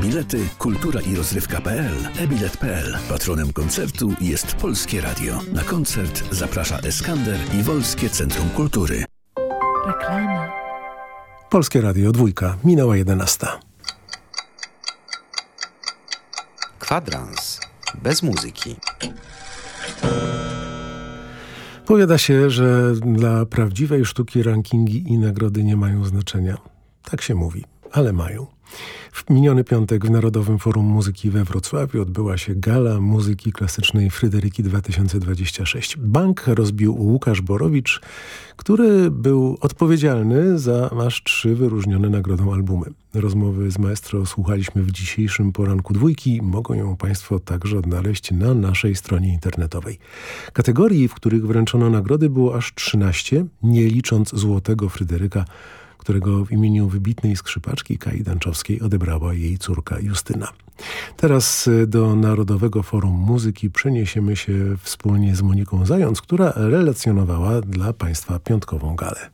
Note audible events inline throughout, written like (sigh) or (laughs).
Bilety, kultura i rozrywka.pl, ebilet.pl. Patronem koncertu jest Polskie Radio. Na koncert zaprasza Eskander i Wolskie Centrum Kultury. Reklama. Polskie Radio, dwójka, minęła jedenasta. Kwadrans bez muzyki. Powiada się, że dla prawdziwej sztuki rankingi i nagrody nie mają znaczenia. Tak się mówi, ale mają. W miniony piątek w Narodowym Forum Muzyki we Wrocławiu odbyła się gala muzyki klasycznej Fryderyki 2026. Bank rozbił Łukasz Borowicz, który był odpowiedzialny za aż trzy wyróżnione nagrodą albumy. Rozmowy z maestro słuchaliśmy w dzisiejszym poranku dwójki. Mogą ją Państwo także odnaleźć na naszej stronie internetowej. Kategorii, w których wręczono nagrody było aż 13, nie licząc Złotego Fryderyka którego w imieniu wybitnej skrzypaczki Kai Danczowskiej odebrała jej córka Justyna. Teraz y, do Narodowego Forum Muzyki przeniesiemy się wspólnie z Moniką Zając, która relacjonowała dla Państwa piątkową galę.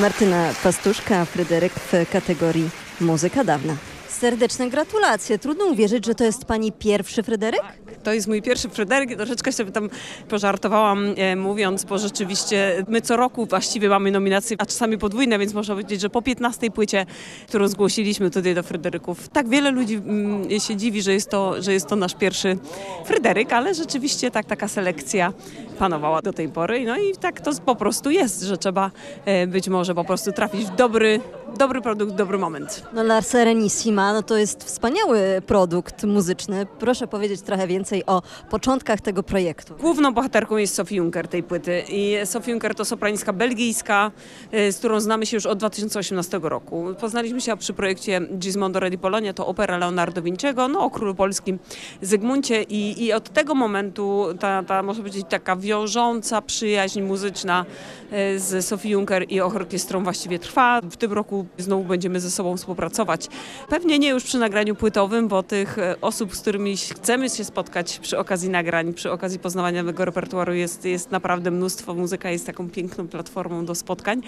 Martyna Pastuszka, Fryderyk w kategorii Muzyka Dawna. Serdeczne gratulacje. Trudno uwierzyć, że to jest pani pierwszy Fryderyk? To jest mój pierwszy Fryderyk. Troszeczkę sobie tam pożartowałam e, mówiąc, bo rzeczywiście my co roku właściwie mamy nominacje, a czasami podwójne, więc można powiedzieć, że po 15 płycie, którą zgłosiliśmy tutaj do Fryderyków, tak wiele ludzi mm, się dziwi, że jest, to, że jest to nasz pierwszy Fryderyk, ale rzeczywiście tak taka selekcja panowała do tej pory. No i tak to po prostu jest, że trzeba e, być może po prostu trafić w dobry, dobry produkt, dobry moment. No La Serenissima no to jest wspaniały produkt muzyczny. Proszę powiedzieć trochę więcej o początkach tego projektu. Główną bohaterką jest Sophie Juncker tej płyty i Sophie Juncker to sopranistka belgijska, e, z którą znamy się już od 2018 roku. Poznaliśmy się przy projekcie Gismondo Re di Polonia, to opera Leonardo Vinciego, no o królu polskim Zygmuncie i, i od tego momentu ta, ta może powiedzieć taka wiążąca przyjaźń muzyczna e, z Sophie Juncker i orkiestrą właściwie trwa. W tym roku znowu będziemy ze sobą współpracować. Pewnie nie już przy nagraniu płytowym, bo tych e, osób, z którymi chcemy się spotkać przy okazji nagrań, przy okazji poznawania nowego repertuaru jest, jest naprawdę mnóstwo. Muzyka jest taką piękną platformą do spotkań.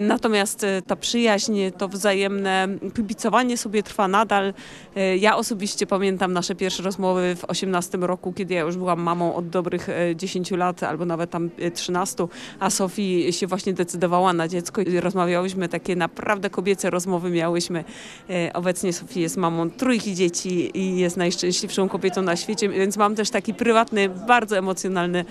Natomiast e, ta przyjaźń, to wzajemne kibicowanie sobie trwa nadal. E, ja osobiście pamiętam nasze pierwsze rozmowy w 18 roku, kiedy ja już byłam mamą od dobrych 10 lat albo nawet tam 13, a Sofii się właśnie decydowała na dziecko i rozmawiałyśmy takie naprawdę kobiece rozmowy miałyśmy. Obecnie Sofii jest mamą trójki dzieci i jest najszczęśliwszą kobietą na świecie, więc mam też taki prywatny, bardzo emocjonalne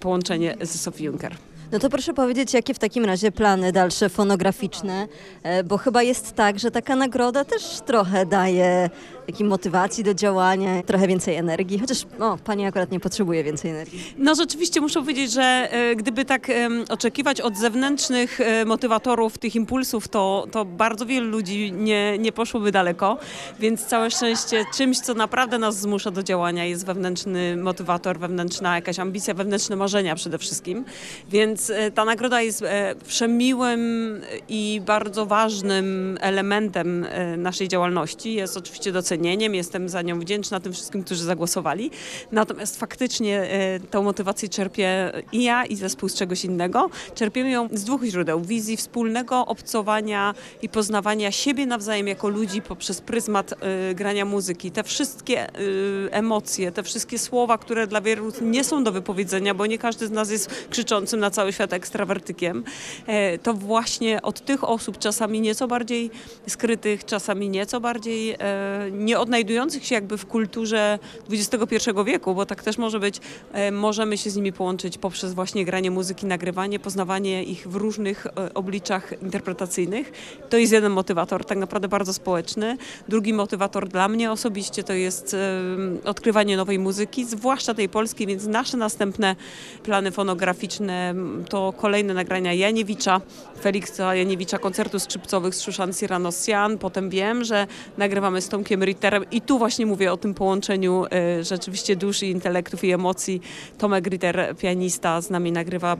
połączenie z Sophie Juncker. No to proszę powiedzieć, jakie w takim razie plany dalsze fonograficzne, e, bo chyba jest tak, że taka nagroda też trochę daje takiej motywacji do działania, trochę więcej energii, chociaż no, pani akurat nie potrzebuje więcej energii. No rzeczywiście muszę powiedzieć, że e, gdyby tak oczekiwać od zewnętrznych e, motywatorów tych impulsów, to, to bardzo wielu ludzi nie, nie poszłoby daleko, więc całe szczęście czymś, co naprawdę nas zmusza do działania jest wewnętrzny motywator, wewnętrzna jakaś ambicja, wewnętrzne marzenia przede wszystkim, więc e, ta nagroda jest przemiłym i bardzo ważnym elementem naszej działalności, jest oczywiście docenieniem docenieniem, jestem za nią wdzięczna tym wszystkim, którzy zagłosowali. Natomiast faktycznie e, tą motywację czerpię i ja, i zespół z czegoś innego. Czerpiemy ją z dwóch źródeł. Wizji wspólnego obcowania i poznawania siebie nawzajem jako ludzi poprzez pryzmat y, grania muzyki. Te wszystkie y, emocje, te wszystkie słowa, które dla wielu nie są do wypowiedzenia, bo nie każdy z nas jest krzyczącym na cały świat ekstrawertykiem, to właśnie od tych osób, czasami nieco bardziej skrytych, czasami nieco bardziej nie odnajdujących się jakby w kulturze XXI wieku, bo tak też może być, e, możemy się z nimi połączyć poprzez właśnie granie muzyki, nagrywanie, poznawanie ich w różnych e, obliczach interpretacyjnych. To jest jeden motywator, tak naprawdę bardzo społeczny. Drugi motywator dla mnie osobiście to jest e, odkrywanie nowej muzyki, zwłaszcza tej polskiej, więc nasze następne plany fonograficzne to kolejne nagrania Janiewicza, Feliksa Janiewicza, koncertu skrzypcowych z Szuszan Cyranosian. Potem wiem, że nagrywamy z Tomkiem I tu właśnie mówię o tym połączeniu e, rzeczywiście dusz i intelektów i emocji. Tomek Ritter, pianista, z nami nagrywa e,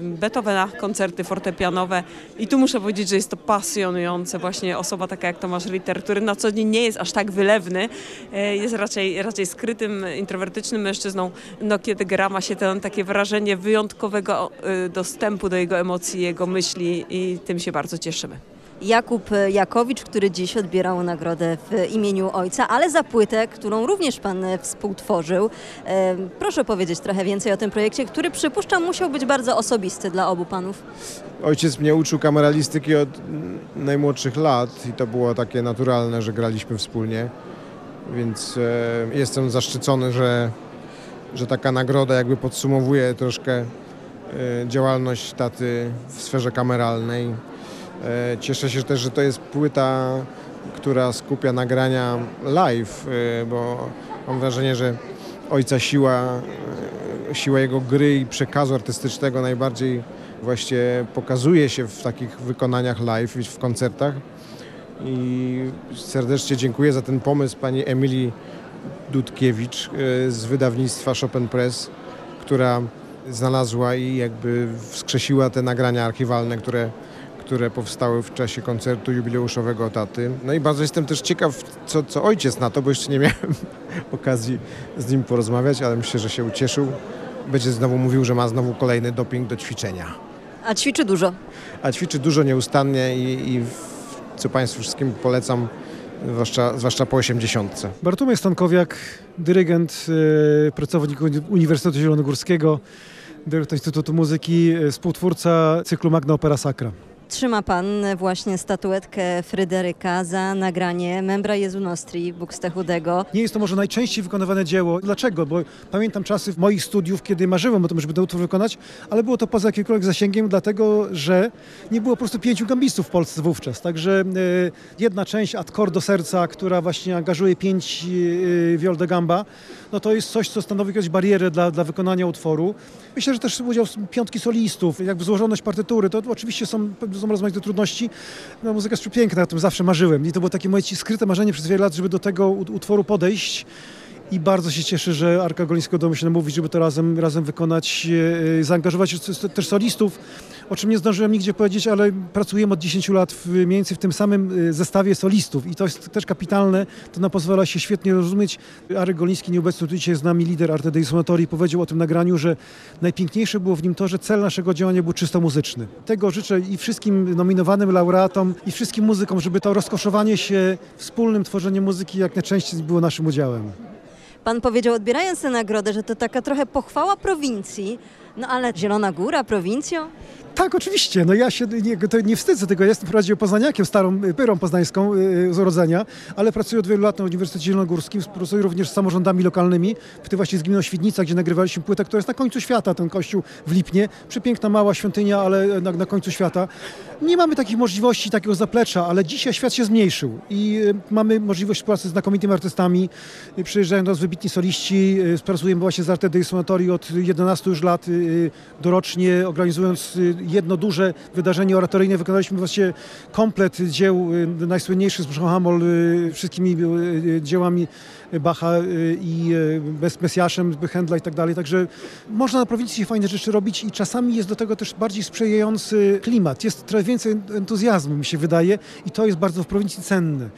Beethovena, koncerty fortepianowe i tu muszę powiedzieć, że jest to pasjonujące właśnie osoba taka jak Tomasz Ritter, który na co dzień nie jest aż tak wylewny, e, jest raczej, raczej skrytym, introwertycznym mężczyzną, no kiedy gra ma się ten takie wrażenie wyjątkowego dostępu do jego emocji, jego myśli i tym się bardzo cieszymy. Jakub Jakowicz, który dziś odbierał nagrodę w imieniu ojca, ale za płytę, którą również pan współtworzył. Proszę powiedzieć trochę więcej o tym projekcie, który przypuszczam musiał być bardzo osobisty dla obu panów. Ojciec mnie uczył kameralistyki od najmłodszych lat i to było takie naturalne, że graliśmy wspólnie. Więc e, jestem zaszczycony, że, że taka nagroda jakby podsumowuje troszkę e, działalność taty w sferze kameralnej. E, cieszę się też, że to jest płyta, która skupia nagrania live, e, bo mam wrażenie, że ojca siła, e, siła jego gry i przekazu artystycznego najbardziej właśnie pokazuje się w takich wykonaniach live w koncertach. I serdecznie dziękuję za ten pomysł pani Emilii Dudkiewicz z wydawnictwa Chopin Press, która znalazła i jakby wskrzesiła te nagrania archiwalne, które, które powstały w czasie koncertu jubileuszowego taty. No i bardzo jestem też ciekaw, co, co ojciec na to, bo jeszcze nie miałem (laughs) okazji z nim porozmawiać, ale myślę, że się ucieszył. Będzie znowu mówił, że ma znowu kolejny doping do ćwiczenia. A ćwiczy dużo. A ćwiczy dużo nieustannie i, i co Państwu wszystkim polecam, zwłaszcza, zwłaszcza po 80. Bartłomiej Stankowiak, dyrygent, e, pracownik Uni- Uniwersytetu Zielonogórskiego, dyrektor Instytutu Muzyki, e, współtwórca cyklu Magna Opera Sacra. Trzyma pan właśnie statuetkę Fryderyka za nagranie Membra Jezu Nostri Buxtehudego. Nie jest to może najczęściej wykonywane dzieło. Dlaczego? Bo pamiętam czasy moich studiów, kiedy marzyłem o tym, żeby ten utwór wykonać, ale było to poza jakimkolwiek zasięgiem, dlatego że nie było po prostu pięciu gambistów w Polsce wówczas. Także e, jedna część Ad do serca, która właśnie angażuje pięć e, viol de gamba, no to jest coś, co stanowi jakąś barierę dla, dla wykonania utworu. Myślę, że też udział piątki solistów, jakby złożoność partytury, to oczywiście są, są rozmaite trudności. No, muzyka jest przepiękna, o tym zawsze marzyłem i to było takie moje skryte marzenie przez wiele lat, żeby do tego ut- utworu podejść. I bardzo się cieszę, że Arka Golińskiego udało mi się namówić, żeby to razem, razem wykonać, e, zaangażować s- też solistów, o czym nie zdążyłem nigdzie powiedzieć, ale pracujemy od 10 lat w, mniej więcej w tym samym e, zestawie solistów i to jest też kapitalne, to nam pozwala się świetnie rozumieć. Arek Goliński, nieobecny tu dzisiaj z nami, lider Arte dei Suonatori, powiedział o tym nagraniu, że najpiękniejsze było w nim to, że cel naszego działania był czysto muzyczny. Tego życzę i wszystkim nominowanym laureatom, i wszystkim muzykom, żeby to rozkoszowanie się wspólnym tworzeniem muzyki jak najczęściej było naszym udziałem. Pan powiedział, odbierając tę nagrodę, że to taka trochę pochwała prowincji, no ale Zielona Góra, prowincją? Tak, oczywiście. No ja się nie, to nie wstydzę tego. Jestem wprawdzie poznaniakiem, starą y, pyrą poznańską y, z urodzenia, ale pracuję od wielu lat na Uniwersytecie Zielonogórskim. Współpracuję również z samorządami lokalnymi, w tym właśnie z gminą Świdnica, gdzie nagrywaliśmy płytę, która jest na końcu świata, ten kościół w Lipnie. Przepiękna, mała świątynia, ale na, na końcu świata. Nie mamy takich możliwości, takiego zaplecza, ale dzisiaj świat się zmniejszył i y, mamy możliwość współpracy z znakomitymi artystami. Y, Przyjeżdżają do nas wybitni soliści. y, Współpracujemy właśnie z Arte od 11 już lat dorocznie, organizując duże wydarzenie oratoryjne. Wykonaliśmy właśnie komplet dzieł y, najsłynniejszych z Hamol, y, wszystkimi y, dziełami Bacha i bez Mesjaszem, Händla i tak dalej. Także można na prowincji fajne rzeczy robić i czasami jest do tego też bardziej sprzyjający klimat. Jest trochę więcej entuzjazmu, mi się wydaje, i to jest bardzo w prowincji cenne.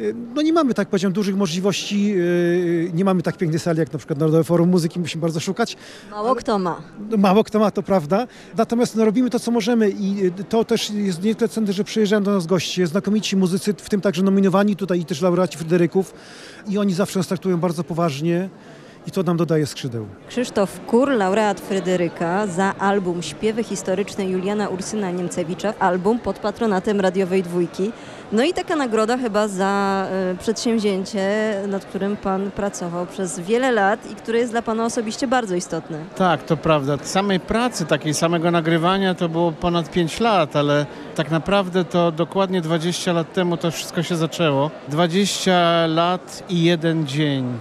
Y, No nie mamy, tak powiedziałem, dużych możliwości, y, nie mamy tak pięknej sali jak na przykład Narodowe Forum Muzyki, musimy bardzo szukać. Mało kto ma. No, Mało kto ma, to prawda. Natomiast no, robimy to, co możemy i to też jest niezwykle cenne, że przyjeżdżają do nas goście, znakomici muzycy, w tym także nominowani tutaj i też laureaci Fryderyków i oni zawsze nas traktują bardzo poważnie i to nam dodaje skrzydeł. Krzysztof Kur, laureat Fryderyka za album Śpiewy historyczne Juliana Ursyna Niemcewicza, album pod patronatem radiowej dwójki. No i taka nagroda chyba za e, przedsięwzięcie, nad którym pan pracował przez wiele lat i które jest dla pana osobiście bardzo istotne. Tak, to prawda. Samej pracy, takiej samego nagrywania to było ponad 5 lat, ale tak naprawdę to dokładnie 20 lat temu to wszystko się zaczęło. 20 lat i jeden dzień.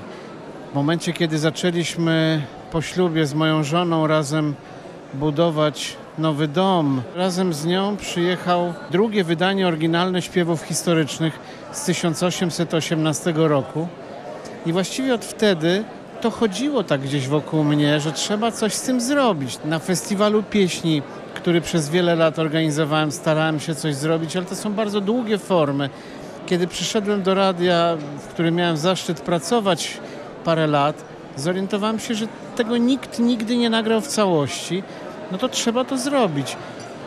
W momencie, kiedy zaczęliśmy po ślubie z moją żoną razem budować Nowy Dom. Razem z nią przyjechał drugie wydanie oryginalne śpiewów historycznych z 1818 roku. I właściwie od wtedy to chodziło tak gdzieś wokół mnie, że trzeba coś z tym zrobić. Na festiwalu pieśni, który przez wiele lat organizowałem, starałem się coś zrobić, ale to są bardzo długie formy. Kiedy przyszedłem do radia, w którym miałem zaszczyt pracować parę lat, zorientowałem się, że tego nikt nigdy nie nagrał w całości. No to trzeba to zrobić.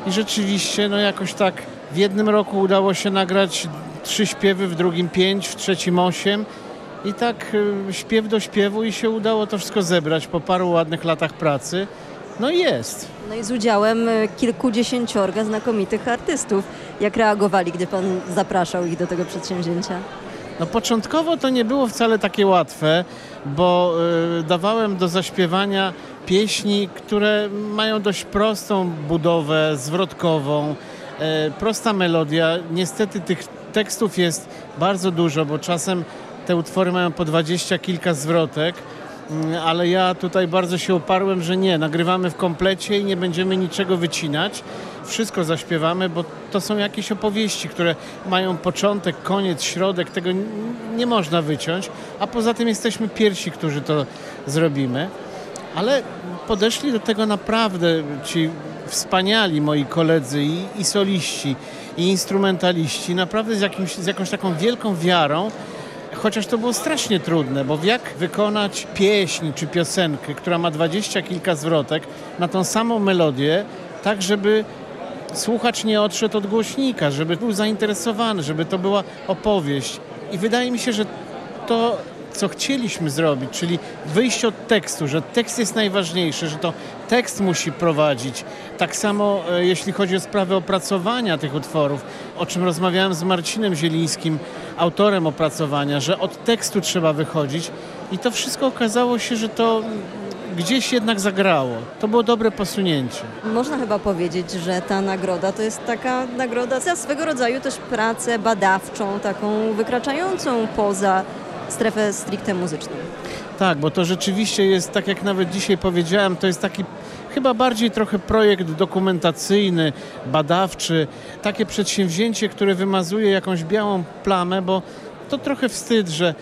I rzeczywiście, no jakoś tak w jednym roku udało się nagrać trzy śpiewy, w drugim pięć, w trzecim osiem. I tak y, śpiew do śpiewu i się udało to wszystko zebrać po paru ładnych latach pracy. No i jest. No i z udziałem y, kilkudziesięciorga znakomitych artystów. Jak reagowali, gdy pan zapraszał ich do tego przedsięwzięcia? No początkowo to nie było wcale takie łatwe, bo y, dawałem do zaśpiewania pieśni, które mają dość prostą budowę zwrotkową, y, prosta melodia. Niestety tych tekstów jest bardzo dużo, bo czasem te utwory mają po dwadzieścia kilka zwrotek, mm, ale ja tutaj bardzo się uparłem, że nie, nagrywamy w komplecie i nie będziemy niczego wycinać. Wszystko zaśpiewamy, bo to są jakieś opowieści, które mają początek, koniec, środek, tego nie można wyciąć, a poza tym jesteśmy pierwsi, którzy to zrobimy. Ale podeszli do tego naprawdę ci wspaniali moi koledzy i, i soliści, i instrumentaliści, naprawdę z, jakimś, z jakąś taką wielką wiarą, chociaż to było strasznie trudne, bo jak wykonać pieśń czy piosenkę, która ma dwadzieścia kilka zwrotek na tą samą melodię, tak żeby słuchacz nie odszedł od głośnika, żeby był zainteresowany, żeby to była opowieść. I wydaje mi się, że to, co chcieliśmy zrobić, czyli wyjść od tekstu, że tekst jest najważniejszy, że to tekst musi prowadzić. Tak samo e, jeśli chodzi o sprawę opracowania tych utworów, o czym rozmawiałem z Marcinem Zielińskim, autorem opracowania, że od tekstu trzeba wychodzić. I to wszystko okazało się, że to gdzieś jednak zagrało. To było dobre posunięcie. Można chyba powiedzieć, że ta nagroda to jest taka nagroda za swego rodzaju też pracę badawczą, taką wykraczającą poza strefę stricte muzyczną. Tak, bo to rzeczywiście jest, tak jak nawet dzisiaj powiedziałem, to jest taki chyba bardziej trochę projekt dokumentacyjny, badawczy, takie przedsięwzięcie, które wymazuje jakąś białą plamę, bo to trochę wstyd, że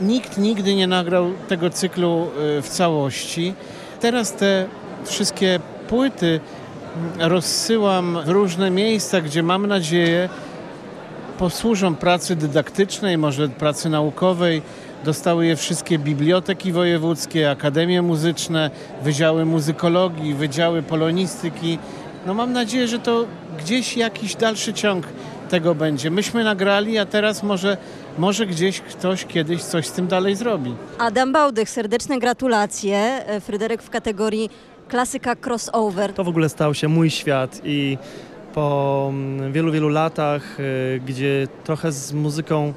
nikt nigdy nie nagrał tego cyklu y, w całości. Teraz te wszystkie płyty mm, rozsyłam w różne miejsca, gdzie mam nadzieję posłużą pracy dydaktycznej, może pracy naukowej. Dostały je wszystkie biblioteki wojewódzkie, akademie muzyczne, wydziały muzykologii, wydziały polonistyki. No mam nadzieję, że to gdzieś jakiś dalszy ciąg tego będzie. Myśmy nagrali, a teraz może, może gdzieś ktoś kiedyś coś z tym dalej zrobi. Adam Bałdych, serdeczne gratulacje. E, Fryderyk w kategorii klasyka crossover. To w ogóle stał się mój świat i po mm, wielu, wielu latach, y, gdzie trochę z muzyką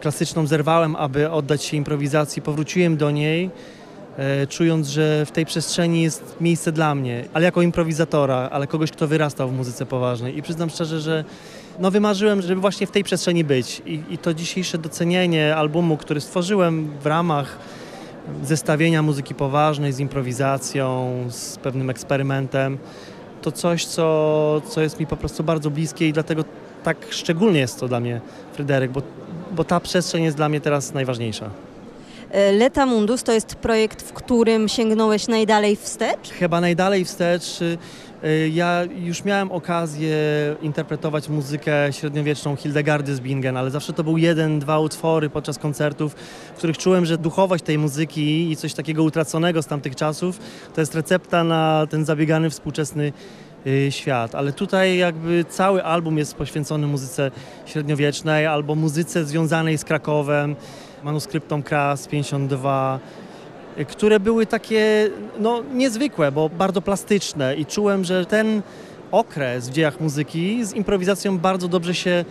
klasyczną zerwałem, aby oddać się improwizacji, powróciłem do niej, e, czując, że w tej przestrzeni jest miejsce dla mnie, ale jako improwizatora, ale kogoś, kto wyrastał w muzyce poważnej. I przyznam szczerze, że no wymarzyłem, żeby właśnie w tej przestrzeni być. I, i to dzisiejsze docenienie albumu, który stworzyłem w ramach zestawienia muzyki poważnej z improwizacją, z pewnym eksperymentem, to coś, co, co jest mi po prostu bardzo bliskie i dlatego tak szczególnie jest to dla mnie Fryderyk, bo, bo ta przestrzeń jest dla mnie teraz najważniejsza. E, Leta Mundus to jest projekt, w którym sięgnąłeś najdalej wstecz? Chyba najdalej wstecz. Y, Ja już miałem okazję interpretować muzykę średniowieczną Hildegardy z Bingen, ale zawsze to był jeden, dwa utwory podczas koncertów, w których czułem, że duchowość tej muzyki i coś takiego utraconego z tamtych czasów to jest recepta na ten zabiegany współczesny y, świat. Ale tutaj jakby cały album jest poświęcony muzyce średniowiecznej albo muzyce związanej z Krakowem, manuskryptom Kras 52 które były takie no, niezwykłe, bo bardzo plastyczne i czułem, że ten okres w dziejach muzyki z improwizacją bardzo dobrze się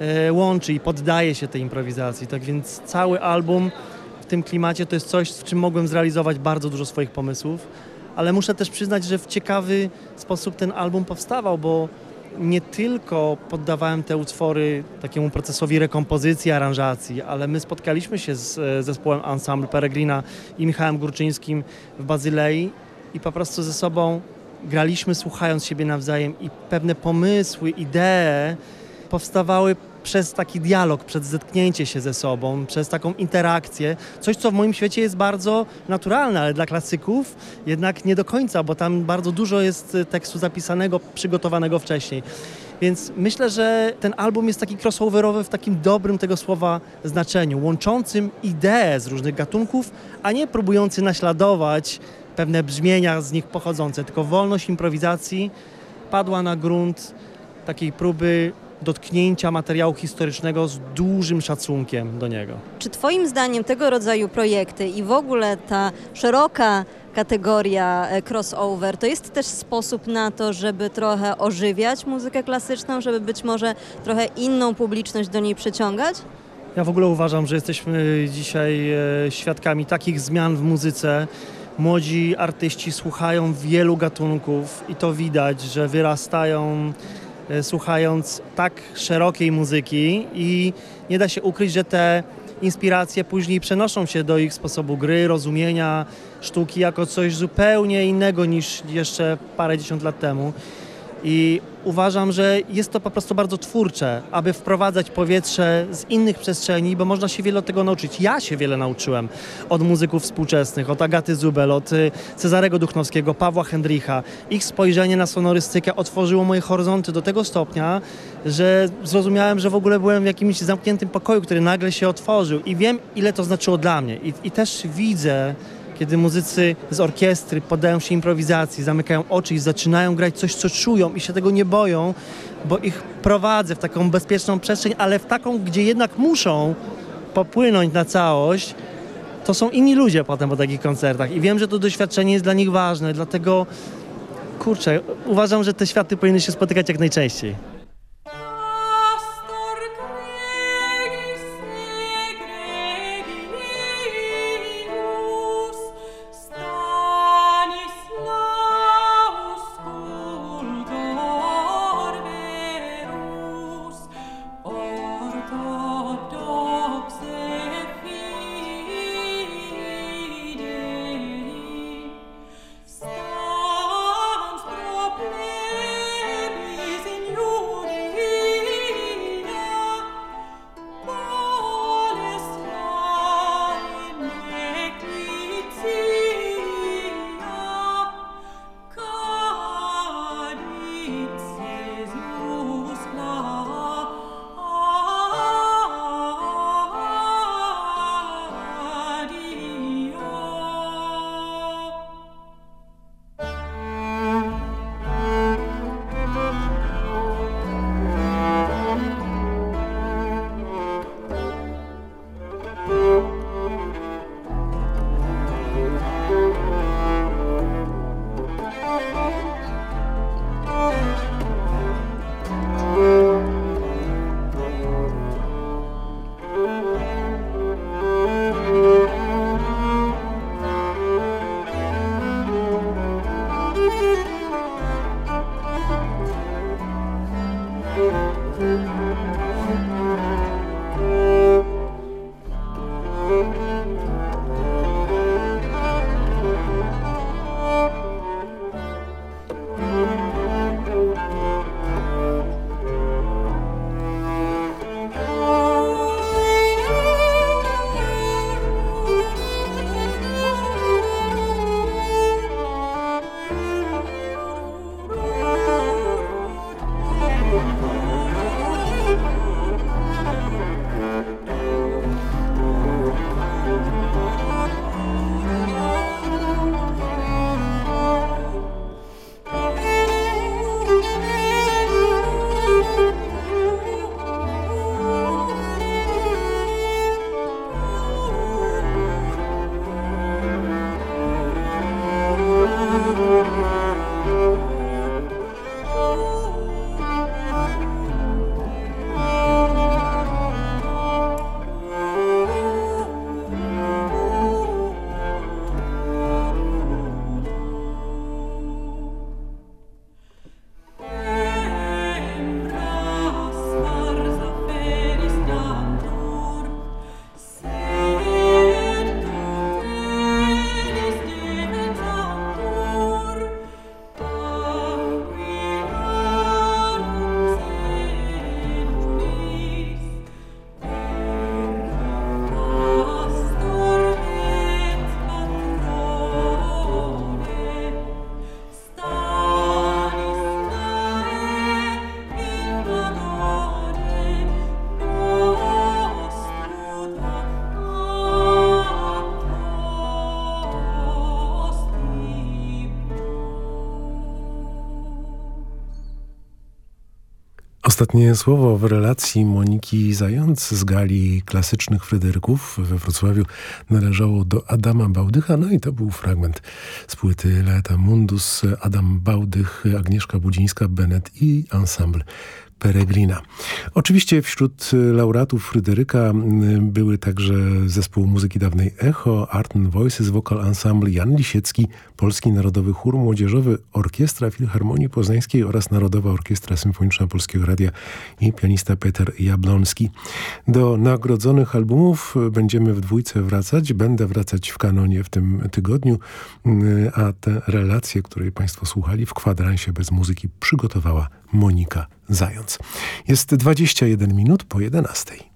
e, łączy i poddaje się tej improwizacji. Tak więc cały album w tym klimacie to jest coś, w czym mogłem zrealizować bardzo dużo swoich pomysłów, ale muszę też przyznać, że w ciekawy sposób ten album powstawał, bo nie tylko poddawałem te utwory takiemu procesowi rekompozycji, aranżacji, ale my spotkaliśmy się z e, zespołem Ensemble Peregrina i Michałem Górczyńskim w Bazylei i po prostu ze sobą graliśmy słuchając siebie nawzajem i pewne pomysły, idee powstawały przez taki dialog, przez zetknięcie się ze sobą, przez taką interakcję. Coś, co w moim świecie jest bardzo naturalne, ale dla klasyków jednak nie do końca, bo tam bardzo dużo jest tekstu zapisanego, przygotowanego wcześniej. Więc myślę, że ten album jest taki crossoverowy w takim dobrym tego słowa znaczeniu, łączącym idee z różnych gatunków, a nie próbujący naśladować pewne brzmienia z nich pochodzące, tylko wolność improwizacji padła na grunt takiej próby dotknięcia materiału historycznego z dużym szacunkiem do niego. Czy Twoim zdaniem tego rodzaju projekty i w ogóle ta szeroka kategoria e, crossover to jest też sposób na to, żeby trochę ożywiać muzykę klasyczną, żeby być może trochę inną publiczność do niej przyciągać? Ja w ogóle uważam, że jesteśmy dzisiaj e, świadkami takich zmian w muzyce. Młodzi artyści słuchają wielu gatunków i to widać, że wyrastają e, słuchając tak szerokiej muzyki i nie da się ukryć, że te inspiracje później przenoszą się do ich sposobu gry, rozumienia sztuki jako coś zupełnie innego niż jeszcze parę dziesiąt lat temu. I uważam, że jest to po prostu bardzo twórcze, aby wprowadzać powietrze z innych przestrzeni, bo można się wiele od tego nauczyć. Ja się wiele nauczyłem od muzyków współczesnych, od Agaty Zubel, od y, Cezarego Duchnowskiego, Pawła Hendricha. Ich spojrzenie na sonorystykę otworzyło moje horyzonty do tego stopnia, że zrozumiałem, że w ogóle byłem w jakimś zamkniętym pokoju, który nagle się otworzył i wiem, ile to znaczyło dla mnie. I, i też widzę, kiedy muzycy z orkiestry poddają się improwizacji, zamykają oczy i zaczynają grać coś, co czują i się tego nie boją, bo ich prowadzę w taką bezpieczną przestrzeń, ale w taką, gdzie jednak muszą popłynąć na całość, to są inni ludzie potem po takich koncertach i wiem, że to doświadczenie jest dla nich ważne, dlatego kurczę, uważam, że te światy powinny się spotykać jak najczęściej. Ostatnie słowo w relacji Moniki Zając z gali klasycznych Fryderyków we Wrocławiu należało do Adama Bałdycha, no i to był fragment z płyty Leta Mundus, Adam Bałdych, Agnieszka Budzińska, Bennett i ensemble Peregrina. Oczywiście wśród laureatów Fryderyka były także zespół muzyki dawnej Echo, Art Voices, Vocal Ensemble Jan Lisiecki, Polski Narodowy Chór Młodzieżowy, Orkiestra Filharmonii Poznańskiej oraz Narodowa Orkiestra Symfoniczna Polskiego Radia i pianista Peter Jablonski. Do nagrodzonych albumów będziemy w dwójce wracać. Będę wracać w kanonie w tym tygodniu, a te relacje, której Państwo słuchali w kwadransie bez muzyki przygotowała Monika Zając. Jest 21 minut po 11.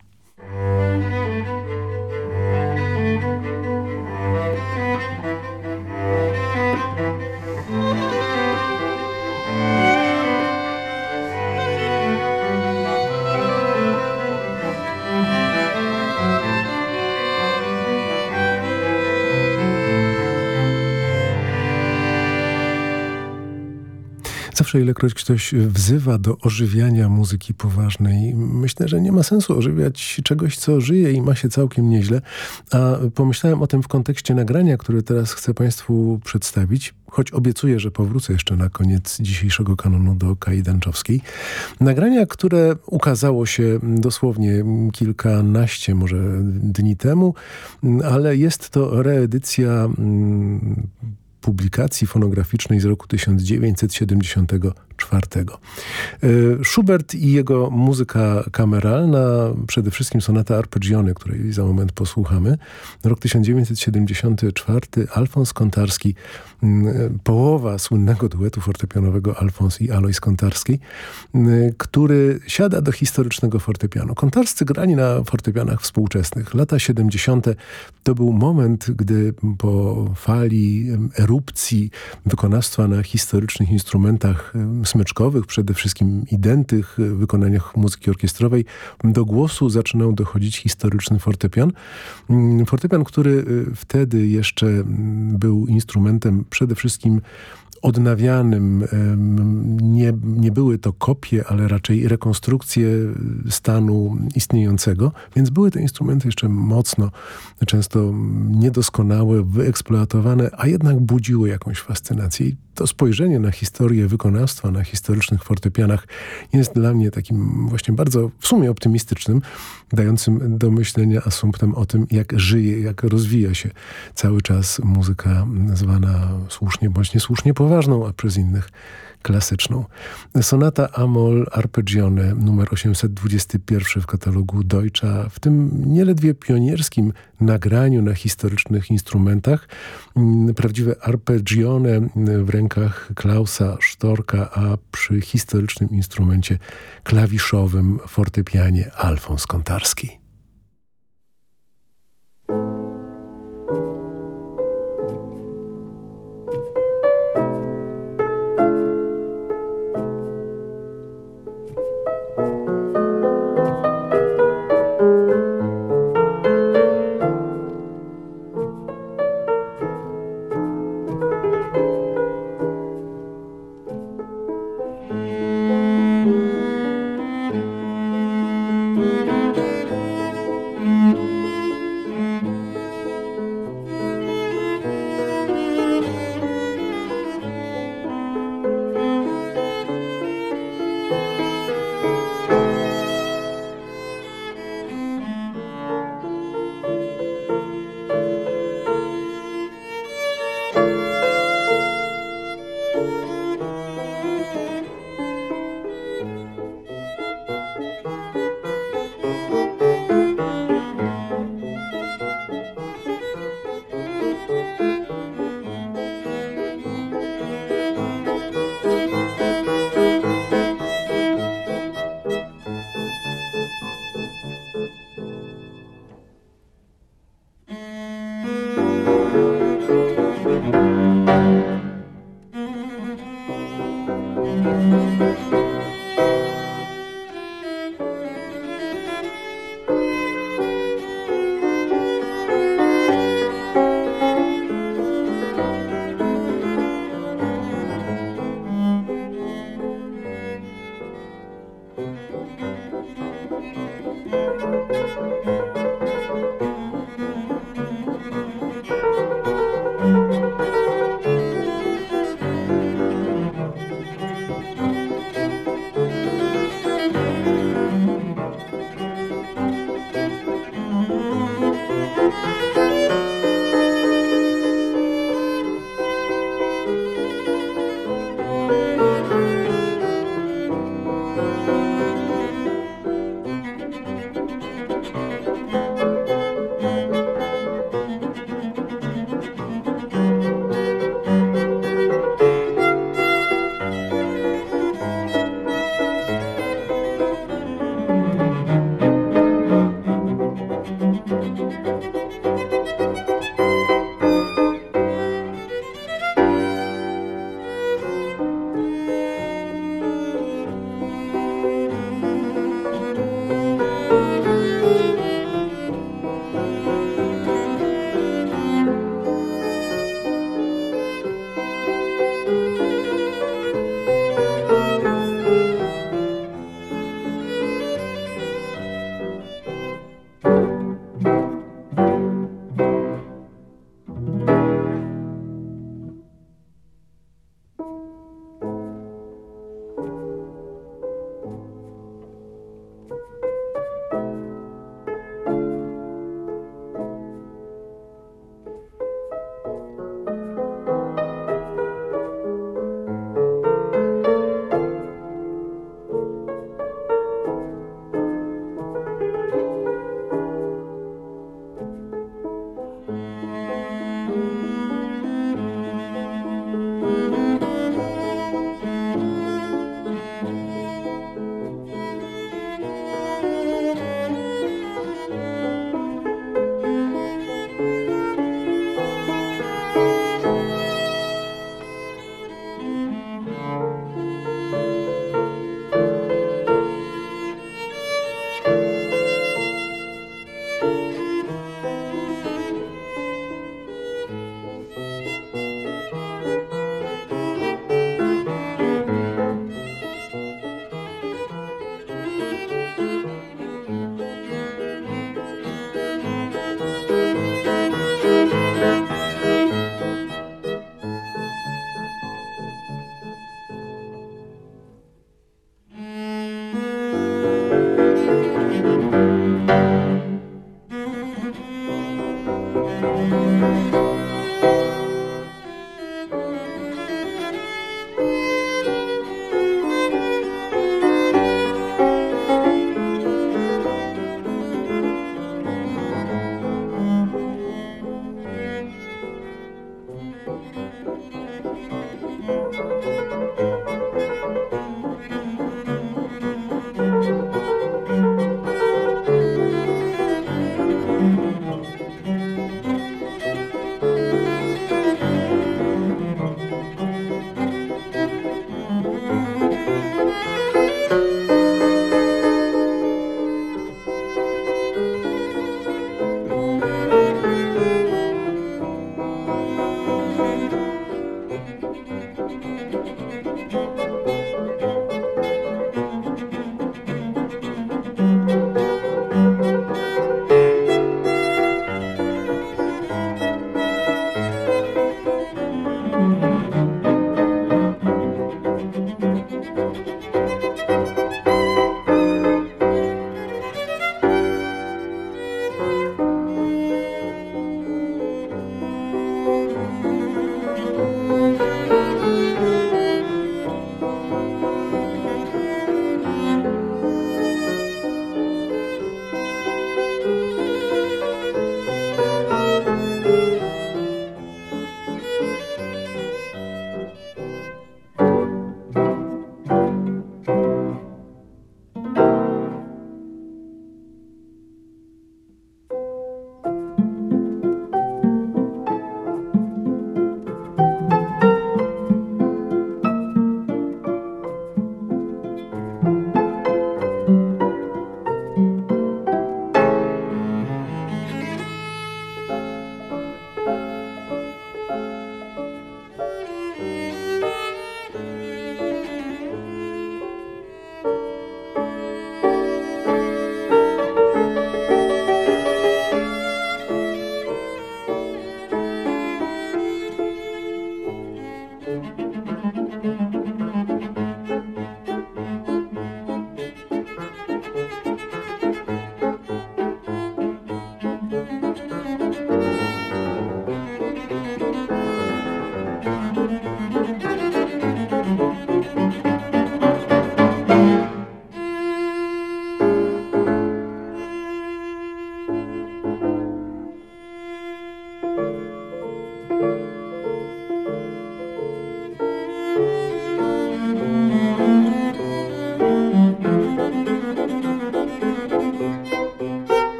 Zawsze ilekroć ktoś wzywa do ożywiania muzyki poważnej, myślę, że nie ma sensu ożywiać czegoś, co żyje i ma się całkiem nieźle. A pomyślałem o tym w kontekście nagrania, które teraz chcę Państwu przedstawić, choć obiecuję, że powrócę jeszcze na koniec dzisiejszego kanonu do Kai Danczowskiej. Nagrania, które ukazało się dosłownie kilkanaście może dni temu, ale jest to reedycja publikacji fonograficznej z roku 1974. Schubert i jego muzyka kameralna, przede wszystkim sonata arpeggione, której za moment posłuchamy. Rok 1974, Alfons Kontarski, połowa słynnego duetu fortepianowego Alfons i Alois Kontarski, który siada do historycznego fortepianu. Kontarscy grali na fortepianach współczesnych. Lata 70. to był moment, gdy po fali erupcji wykonawstwa na historycznych instrumentach smyczkowych, przede wszystkim identych, wykonaniach muzyki orkiestrowej, do głosu zaczynał dochodzić historyczny fortepian. Fortepian, który wtedy jeszcze był instrumentem przede wszystkim odnawianym. Nie, nie były to kopie, ale raczej rekonstrukcje stanu istniejącego, więc były te instrumenty jeszcze mocno, często niedoskonałe, wyeksploatowane, a jednak budziły jakąś fascynację. I to spojrzenie na historię wykonawstwa, na historycznych fortepianach jest dla mnie takim właśnie bardzo w sumie optymistycznym, dającym do myślenia asumptem o tym, jak żyje, jak rozwija się cały czas muzyka zwana słusznie bądź niesłusznie poważną, a przez innych klasyczną. Sonata Amol Arpeggione numer 821 w katalogu Deutscha, w tym nieledwie pionierskim nagraniu na historycznych instrumentach. Prawdziwe arpeggione w rękach Klausa Sztorka, a przy historycznym instrumencie klawiszowym fortepianie Alfons Kontarski. Música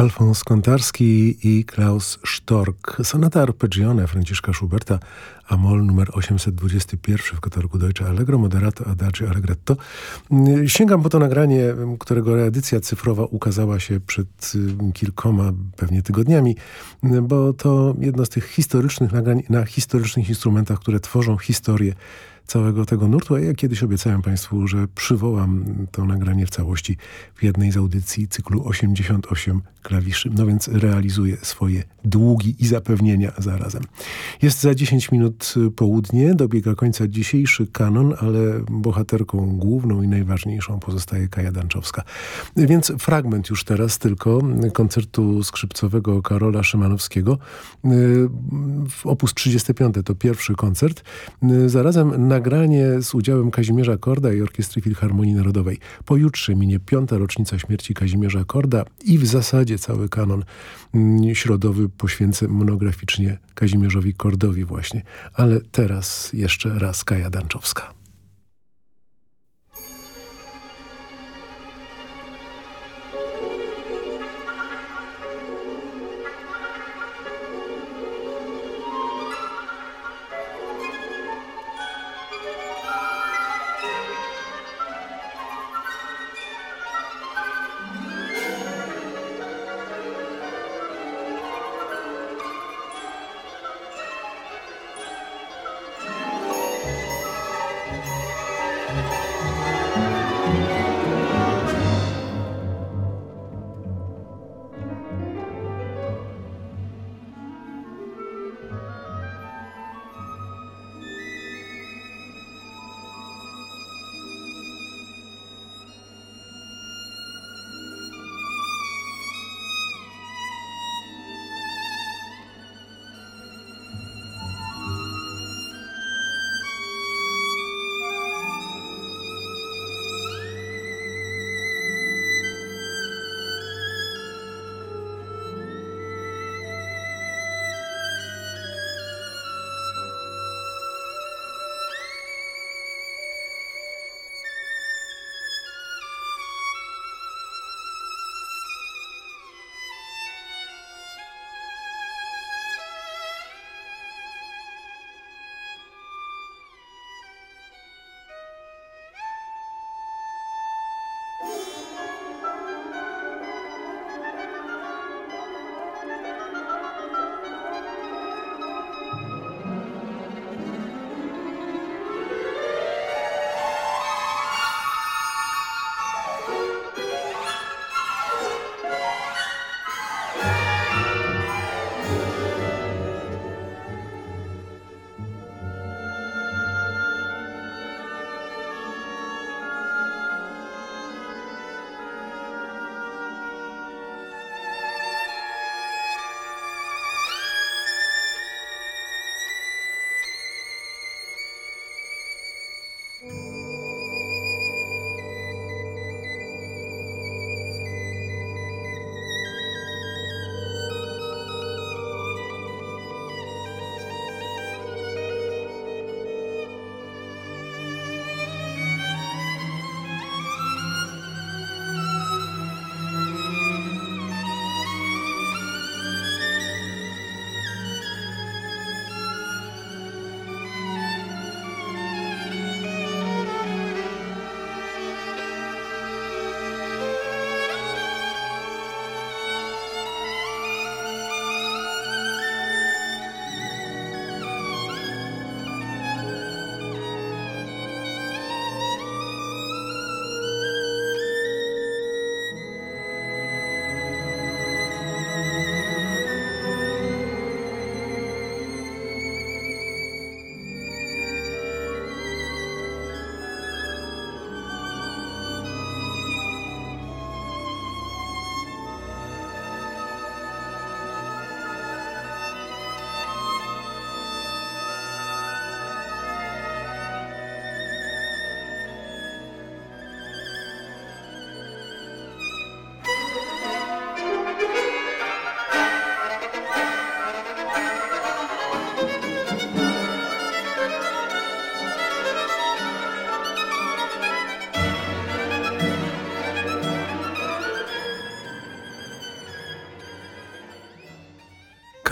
Alfons Kontarski i Klaus Stork. Sonata arpeggione Franciszka Schuberta, Amol numer 821 w katalogu Deutsche Allegro, Moderato Adagio Allegretto. Sięgam po to nagranie, którego reedycja cyfrowa ukazała się przed y, kilkoma pewnie tygodniami, bo to jedno z tych historycznych nagrań na historycznych instrumentach, które tworzą historię całego tego nurtu, a ja kiedyś obiecałem Państwu, że przywołam to nagranie w całości w jednej z audycji cyklu 88 klawiszy. No więc realizuję swoje długi i zapewnienia zarazem. Jest za 10 minut południe, dobiega końca dzisiejszy kanon, ale bohaterką główną i najważniejszą pozostaje Kaja Danczowska. Więc fragment już teraz tylko koncertu skrzypcowego Karola Szymanowskiego. Opus 35 to pierwszy koncert. Zarazem nagranie z udziałem Kazimierza Korda i Orkiestry Filharmonii Narodowej. Pojutrze minie piąta rocznica śmierci Kazimierza Korda i w zasadzie cały kanon mm, środowy poświęcę monograficznie Kazimierzowi Kordowi właśnie. Ale teraz jeszcze raz Kaja Danczowska.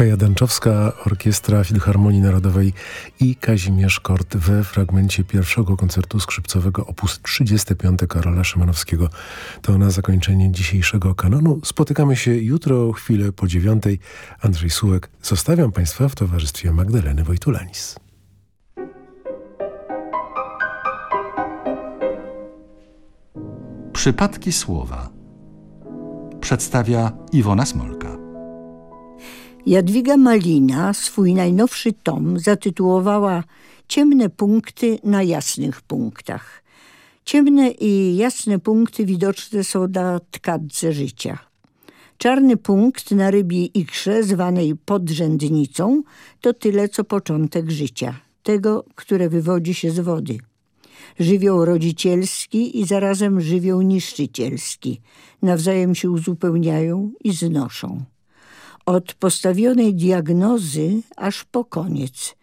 Kaja Orkiestra Filharmonii Narodowej i Kazimierz Kort we fragmencie pierwszego koncertu skrzypcowego op. 35 Karola Szymanowskiego. To na zakończenie dzisiejszego kanonu. Spotykamy się jutro, chwilę po dziewiątej. Andrzej Sułek. Zostawiam Państwa w towarzystwie Magdaleny Wojtulanis. Przypadki słowa przedstawia Iwona Smolka. Jadwiga Malina swój najnowszy tom zatytułowała Ciemne punkty na jasnych punktach. Ciemne i jasne punkty widoczne są na tkadce życia. Czarny punkt na rybie ikrze zwanej podrzędnicą to tyle co początek życia, tego, które wywodzi się z wody. Żywioł rodzicielski i zarazem żywioł niszczycielski nawzajem się uzupełniają i znoszą od postawionej diagnozy aż po koniec,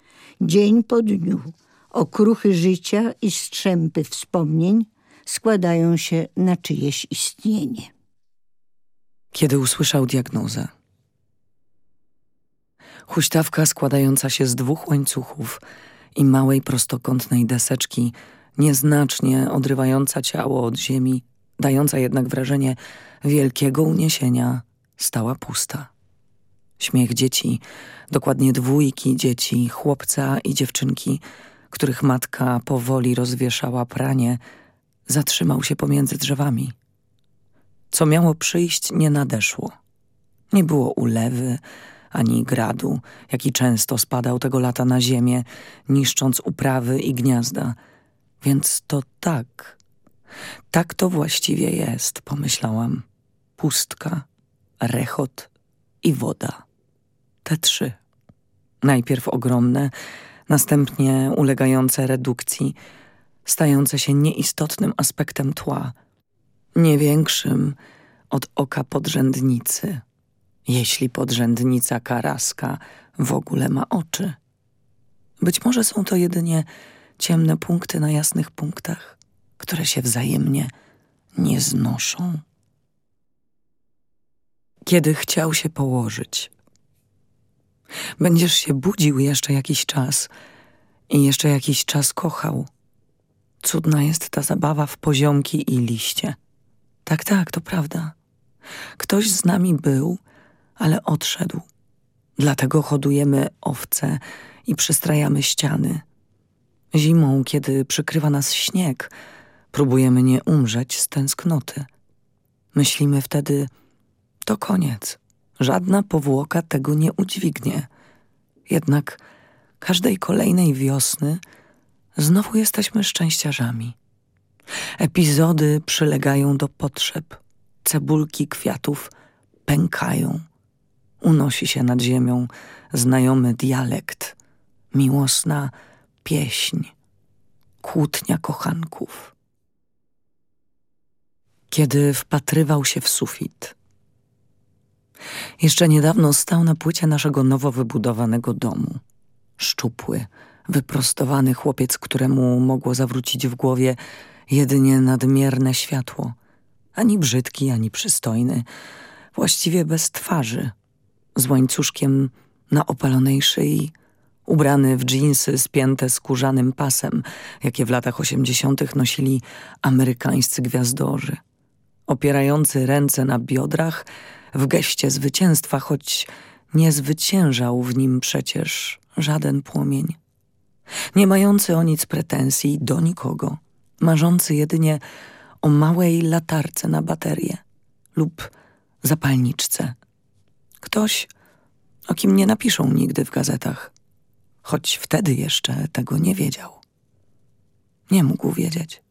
dzień po dniu, okruchy życia i strzępy wspomnień składają się na czyjeś istnienie. Kiedy usłyszał diagnozę. Huśtawka składająca się z dwóch łańcuchów i małej prostokątnej deseczki, nieznacznie odrywająca ciało od ziemi, dająca jednak wrażenie wielkiego uniesienia, stała pusta. Śmiech dzieci, dokładnie dwójki dzieci, chłopca i dziewczynki, których matka powoli rozwieszała pranie, zatrzymał się pomiędzy drzewami. Co miało przyjść, nie nadeszło. Nie było ulewy, ani gradu, jaki często spadał tego lata na ziemię, niszcząc uprawy i gniazda. Więc to tak. Tak to właściwie jest, pomyślałam. Pustka, rechot i woda te trzy. Najpierw ogromne, następnie ulegające redukcji, stające się nieistotnym aspektem tła, nie większym od oka podrzędnicy, jeśli podrzędnica karaska w ogóle ma oczy. Być może są to jedynie ciemne punkty na jasnych punktach, które się wzajemnie nie znoszą. Kiedy chciał się położyć, Będziesz się budził jeszcze jakiś czas i jeszcze jakiś czas kochał. Cudna jest ta zabawa w poziomki i liście. Tak, tak, to prawda. Ktoś z nami był, ale odszedł. Dlatego hodujemy owce i przystrajamy ściany. Zimą, kiedy przykrywa nas śnieg, próbujemy nie umrzeć z tęsknoty. Myślimy wtedy, to koniec. Żadna powłoka tego nie udźwignie. Jednak każdej kolejnej wiosny znowu jesteśmy szczęściarzami. Epizody przylegają do potrzeb. Cebulki kwiatów pękają. Unosi się nad ziemią znajomy dialekt, miłosna pieśń, kłótnia kochanków. Kiedy wpatrywał się w sufit, jeszcze niedawno stał na płycie naszego nowo wybudowanego domu. Szczupły, wyprostowany chłopiec, któremu mogło zawrócić w głowie jedynie nadmierne światło. Ani brzydki, ani przystojny. Właściwie bez twarzy. Z łańcuszkiem na opalonej szyi, ubrany w dżinsy spięte skórzanym pasem, jakie w latach osiemdziesiątych nosili amerykańscy gwiazdorzy. Opierający ręce na biodrach, w geście zwycięstwa, choć nie zwyciężał w nim przecież żaden płomień. Nie mający o nic pretensji do nikogo, marzący jedynie o małej latarce na baterię lub zapalniczce. Ktoś, o kim nie napiszą nigdy w gazetach, choć wtedy jeszcze tego nie wiedział. Nie mógł wiedzieć.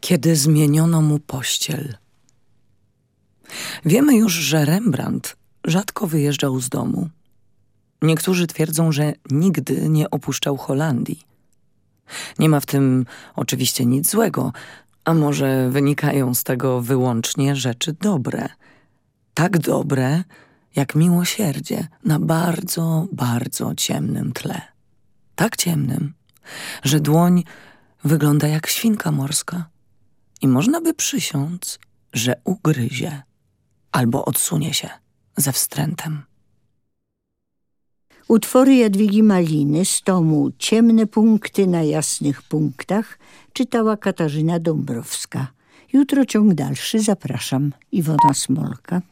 Kiedy zmieniono mu pościel, Wiemy już, że Rembrandt rzadko wyjeżdżał z domu. Niektórzy twierdzą, że nigdy nie opuszczał Holandii. Nie ma w tym oczywiście nic złego, a może wynikają z tego wyłącznie rzeczy dobre. Tak dobre, jak miłosierdzie na bardzo, bardzo ciemnym tle. Tak ciemnym, że dłoń wygląda jak świnka morska i można by przysiąc, że ugryzie albo odsunie się. ze wstrętem. Utwory Jadwigi Maliny z tomu Ciemne punkty na jasnych punktach czytała Katarzyna Dąbrowska. Jutro ciąg dalszy zapraszam. Iwona Smolka.